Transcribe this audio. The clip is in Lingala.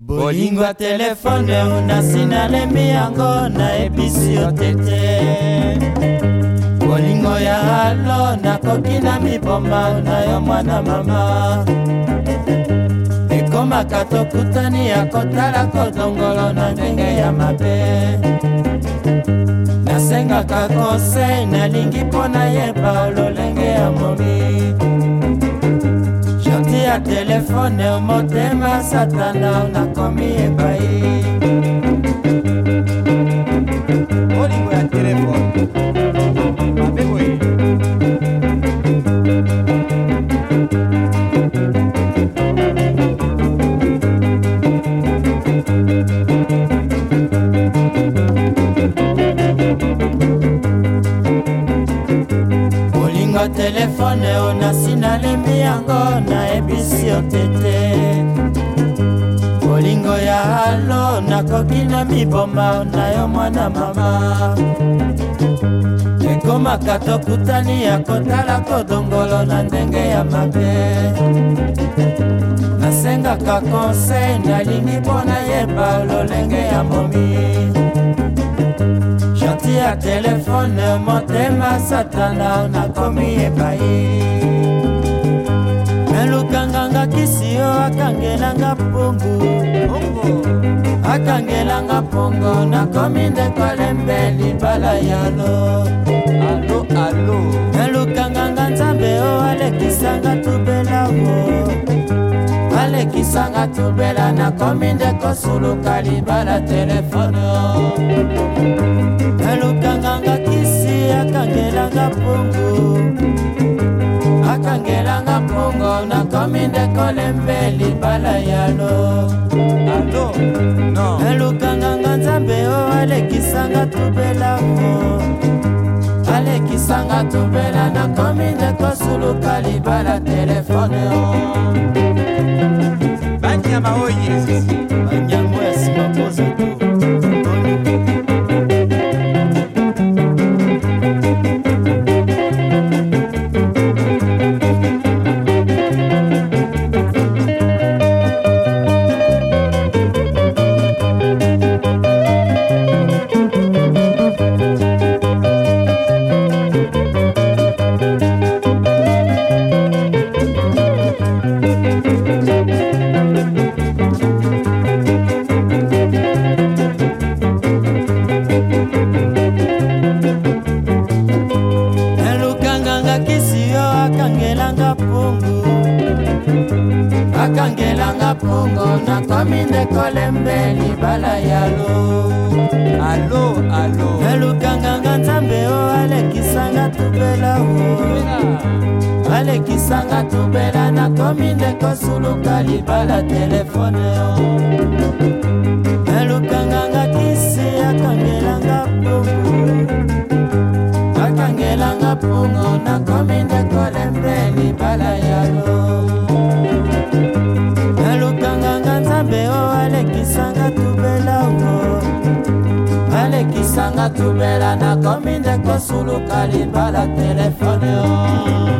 bolingo ya telefone nasi nalembi yango nayebisi yo tete bolingo ya alo nakoki na miboma na yo mwana mama ekomaka tokutani ya kotala kodongolo na ndenge ya mabe nasengaka konsei nalingi mpo na ye telefone motema satana nakomi epai olingo ya telefone mabe boye thank you telefone oyo nasi nalembi yango nayebisi yo tete bolingo ya alo nakoki na miboma na yo mwana mama ekomaka tokutani ya kotala kodongolo na ndenge ya mabe nasengaka konsei nalingi mpo nayeba lolenge ya momi ya telefone motema satana nakomi epai melukanganga kisio akangelanga mpungu akangelanga mpungu nakomi ndekolembe libala yalo alo alo melukanganga nzambe o alekisanga tubelao alekisanga tubela nakomi ndekosuluka libala telefone komi ndeko lembe libala yalo alo no elukanganga nzambe o alekisanga tubela o alekisanga tubela nakomi ndeko suluka libala telefone o banyama oyesu akangelanga mpongo nakomi ndekolembe libala ya lo alo alo elukanganga nzambe o alekisanga tubela o alekisanga tubela nakomi ndekosuluka libala telefone o elukanganga kisi akangelanga mpongo akangelanga mpongo nakomi ndekolembe libala ya tubela na kominde kosuluka libala telefone